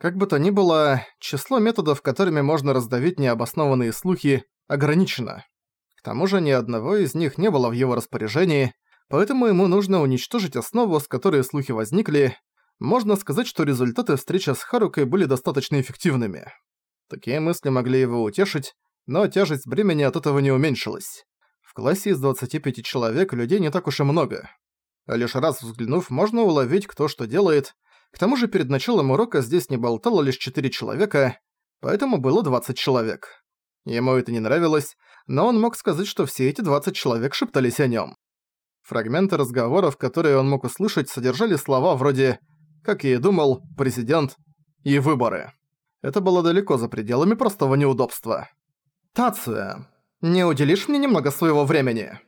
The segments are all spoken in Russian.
Как бы то ни было, число методов, которыми можно раздавить необоснованные слухи, ограничено. К тому же ни одного из них не было в его распоряжении, поэтому ему нужно уничтожить основу, с которой слухи возникли. Можно сказать, что результаты встречи с Харукой были достаточно эффективными. Такие мысли могли его утешить, но тяжесть бремени от этого не уменьшилась. В классе из 25 человек людей не так уж и много. Лишь раз взглянув, можно уловить, кто что делает. К тому же перед началом урока здесь не болтало лишь 4 человека, поэтому было 20 человек. Ему это не нравилось, но он мог сказать, что все эти 20 человек шептались о нем. Фрагменты разговоров, которые он мог услышать, содержали слова вроде «как я и думал», «президент» и «выборы». Это было далеко за пределами простого неудобства. «Тацуя, не уделишь мне немного своего времени?»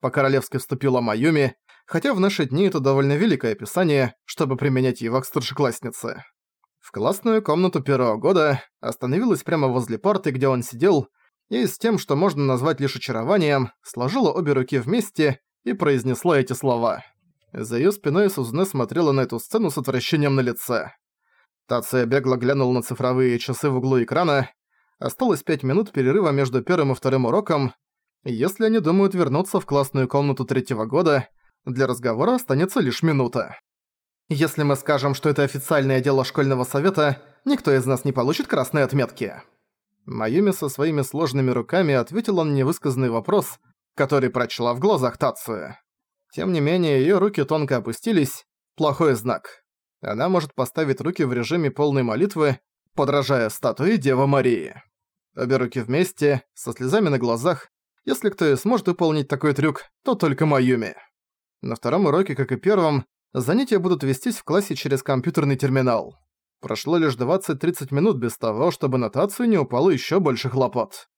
По-королевски вступила Майюми, хотя в наши дни это довольно великое описание, чтобы применять его к старшекласснице. В классную комнату первого года остановилась прямо возле парты, где он сидел, и с тем, что можно назвать лишь очарованием, сложила обе руки вместе и произнесла эти слова. За её спиной Сузуне смотрела на эту сцену с отвращением на лице. Тация бегло глянул на цифровые часы в углу экрана. Осталось пять минут перерыва между первым и вторым уроком. Если они думают вернуться в классную комнату третьего года, для разговора останется лишь минута. Если мы скажем, что это официальное дело школьного совета, никто из нас не получит красной отметки. Майюми со своими сложными руками ответила на невысказанный вопрос, который прочла в глазах Тацию. Тем не менее, её руки тонко опустились. Плохой знак. Она может поставить руки в режиме полной молитвы, подражая статуе Девы Марии. Обе руки вместе, со слезами на глазах. Если кто и сможет выполнить такой трюк, то только Майюми. На втором уроке, как и первом, занятия будут вестись в классе через компьютерный терминал. Прошло лишь 20-30 минут без того, чтобы на Тацию не упало ещё больше хлопот.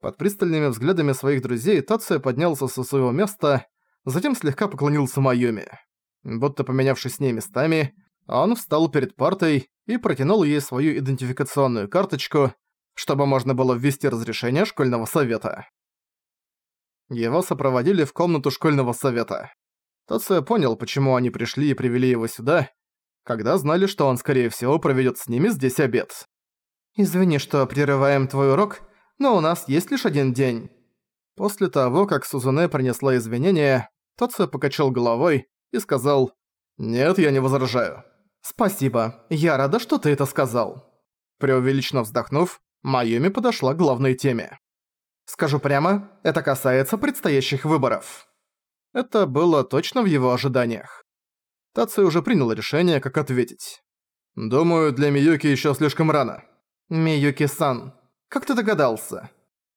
Под пристальными взглядами своих друзей Тация поднялся со своего места, затем слегка поклонился Майюми. Будто поменявшись с ней местами, он встал перед партой и протянул ей свою идентификационную карточку, чтобы можно было ввести разрешение школьного совета. Его сопроводили в комнату школьного совета. Тация понял, почему они пришли и привели его сюда, когда знали, что он, скорее всего, проведет с ними здесь обед. «Извини, что прерываем твой урок, но у нас есть лишь один день». После того, как Сузуне принесла извинения, Тация покачал головой и сказал «Нет, я не возражаю». «Спасибо, я рада, что ты это сказал». Преувеличенно вздохнув, Майюми подошла к главной теме. «Скажу прямо, это касается предстоящих выборов». Это было точно в его ожиданиях. Тацию уже принял решение, как ответить. «Думаю, для Миюки ещё слишком рано». «Миюки-сан, как ты догадался?»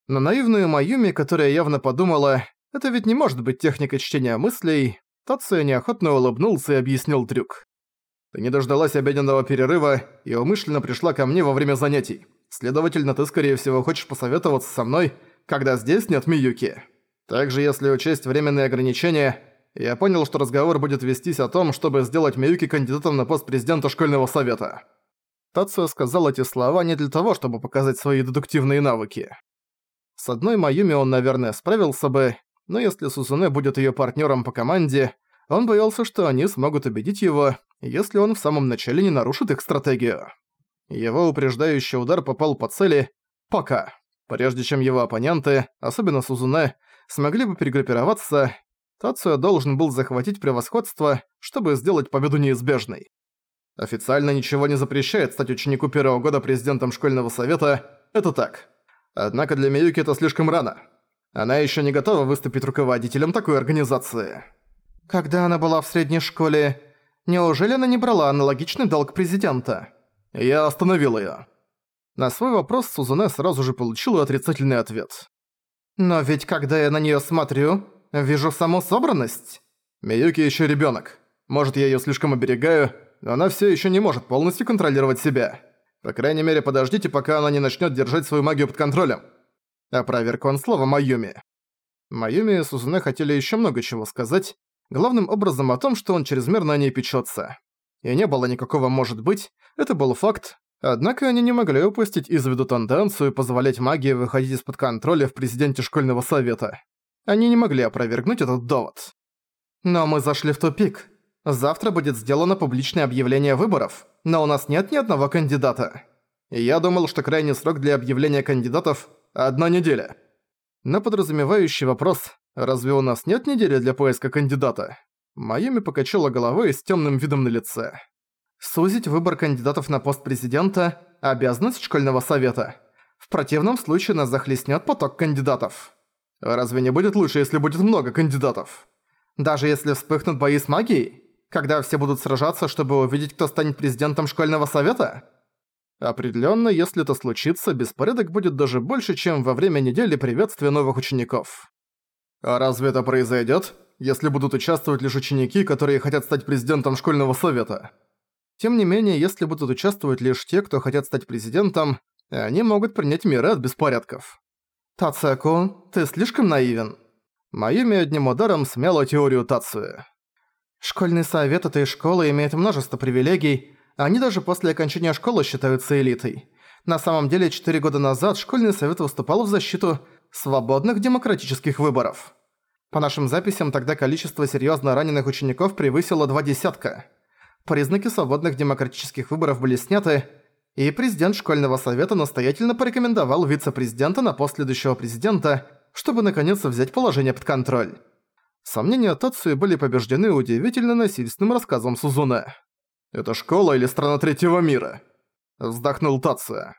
На наивную Майюми, которая явно подумала, это ведь не может быть техника чтения мыслей, Тация неохотно улыбнулся и объяснил трюк. «Ты не дождалась обеденного перерыва и умышленно пришла ко мне во время занятий. Следовательно, ты, скорее всего, хочешь посоветоваться со мной, когда здесь нет Миюки». Также, если учесть временные ограничения, я понял, что разговор будет вестись о том, чтобы сделать Миюки кандидатом на пост президента школьного совета. Тацио сказал эти слова не для того, чтобы показать свои дедуктивные навыки. С одной Майюми он, наверное, справился бы, но если Сузуне будет её партнёром по команде, он боялся, что они смогут убедить его, если он в самом начале не нарушит их стратегию. Его упреждающий удар попал по цели «пока». Прежде чем его оппоненты, особенно Сузуне, смогли бы перегруппироваться, Тацио должен был захватить превосходство, чтобы сделать победу неизбежной. Официально ничего не запрещает стать ученику первого года президентом школьного совета, это так. Однако для Миюки это слишком рано. Она еще не готова выступить руководителем такой организации. Когда она была в средней школе, неужели она не брала аналогичный долг президента? Я остановил ее. На свой вопрос Сузуне сразу же получила отрицательный ответ. Но ведь когда я на неё смотрю, вижу саму собранность. Миюки ещё ребёнок. Может, я её слишком оберегаю, но она всё ещё не может полностью контролировать себя. По крайней мере, подождите, пока она не начнёт держать свою магию под контролем. Опроверг он слово Майюми. Майюми и Сузуне хотели ещё много чего сказать, главным образом о том, что он чрезмерно о ней печётся. И не было никакого «может быть», это был факт, Однако они не могли упустить из виду тенденцию позволять магии выходить из-под контроля в президенте школьного совета. Они не могли опровергнуть этот довод. Но мы зашли в тупик. Завтра будет сделано публичное объявление выборов, но у нас нет ни одного кандидата. Я думал, что крайний срок для объявления кандидатов – одна неделя. На подразумевающий вопрос «Разве у нас нет недели для поиска кандидата?» Майами покачала головой с темным видом на лице. Сузить выбор кандидатов на пост президента – обязанность школьного совета. В противном случае нас захлестнет поток кандидатов. Разве не будет лучше, если будет много кандидатов? Даже если вспыхнут бои с магией? Когда все будут сражаться, чтобы увидеть, кто станет президентом школьного совета? Определенно, если это случится, беспорядок будет даже больше, чем во время недели приветствия новых учеников. А разве это произойдет, если будут участвовать лишь ученики, которые хотят стать президентом школьного совета? Тем не менее, если будут участвовать лишь те, кто хотят стать президентом, они могут принять меры от беспорядков. Тацуя-кун, ты слишком наивен. Майюми одним ударом смяла теорию Тацуя. Школьный совет этой школы имеет множество привилегий, они даже после окончания школы считаются элитой. На самом деле, 4 года назад школьный совет выступал в защиту свободных демократических выборов. По нашим записям, тогда количество серьезно раненых учеников превысило два десятка. Признаки свободных демократических выборов были сняты, и президент школьного совета настоятельно порекомендовал вице-президента на пост следующего президента, чтобы наконец взять положение под контроль. Сомнения Тацуи были побеждены удивительно насильственным рассказом Сузуне. «Это школа или страна третьего мира?» Вздохнул Тацуя.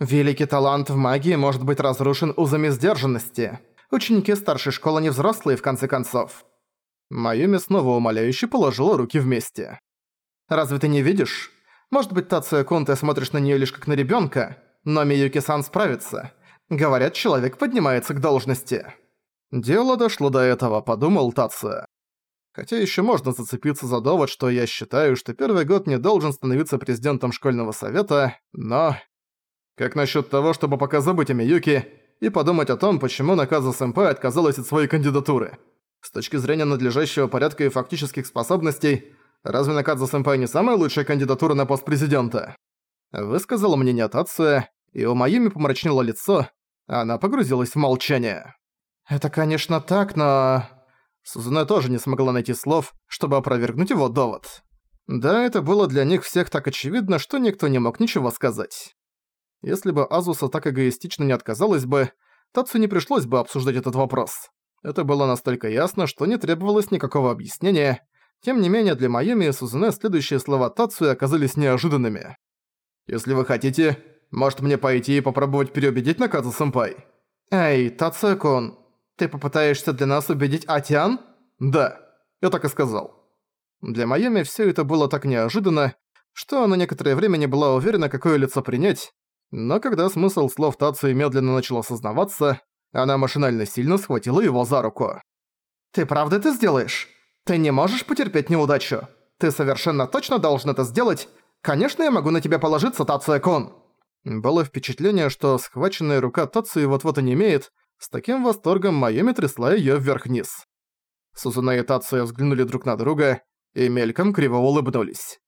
«Великий талант в магии может быть разрушен узами сдержанности. Ученики старшей школы не взрослые, в конце концов». Майюми снова умоляюще положила руки вместе. «Разве ты не видишь? Может быть, Тацуя Кун, ты смотришь на неё лишь как на ребёнка, но Миюки-сан справится. Говорят, человек поднимается к должности». Дело дошло до этого, подумал Тацуя. Хотя ещё можно зацепиться за довод, что я считаю, что первый год не должен становиться президентом школьного совета, но... Как насчёт того, чтобы пока забыть о Миюки и подумать о том, почему Наказа Сэмпай отказалась от своей кандидатуры? С точки зрения надлежащего порядка и фактических способностей, разве Наказа Сэмпай не самая лучшая кандидатура на пост президента? Высказала мнение Тацуя, и у Майюми помрачнело лицо, а она погрузилась в молчание. «Это, конечно, так, но...» Сузуне тоже не смогла найти слов, чтобы опровергнуть его довод. Да, это было для них всех так очевидно, что никто не мог ничего сказать. Если бы Азуса так эгоистично не отказалась бы, Тацу не пришлось бы обсуждать этот вопрос. Это было настолько ясно, что не требовалось никакого объяснения. Тем не менее, для Майами и Сузуне следующие слова Тацуи оказались неожиданными. «Если вы хотите, может мне пойти и попробовать переубедить Наказу-сэмпай?» «Эй, Тацуя-кун, ты попытаешься для нас убедить Атиан?» «Да, я так и сказал». Для Майами все это было так неожиданно, что она некоторое время не была уверена, какое лицо принять, но когда смысл слов Тацуи медленно начал осознаваться, она машинально сильно схватила его за руку. «Ты правда это сделаешь? Ты не можешь потерпеть неудачу? Ты совершенно точно должен это сделать? Конечно, я могу на тебя положиться, Тацуя-кун!» Было впечатление, что схваченная рука Тацуи вот-вот и не имеет, с таким восторгом Майоми трясла её вверх-вниз. Сузуна и Тацуя взглянули друг на друга и мельком криво улыбнулись.